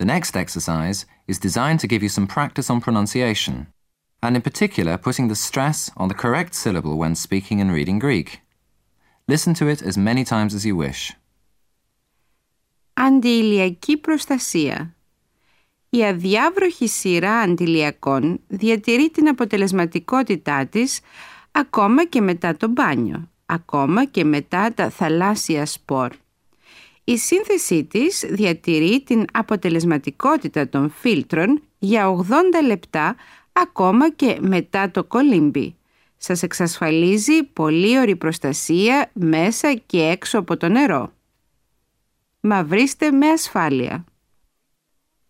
The next exercise is designed to give you some practice on pronunciation, and in particular putting the stress on the correct syllable when speaking and reading Greek. Listen to it as many times as you wish. Αντιηλιακή προστασία Η αδιάβροχη σειρά αντιλιακών διατηρεί την αποτελεσματικότητά της ακόμα και μετά το μπάνιο, ακόμα και μετά τα θαλάσσια σπορ. Η σύνθεσή της διατηρεί την αποτελεσματικότητα των φίλτρων για 80 λεπτά ακόμα και μετά το κολύμπι. Σας εξασφαλίζει πολύ ωρη προστασία μέσα και έξω από το νερό. Μαυρίστε με ασφάλεια.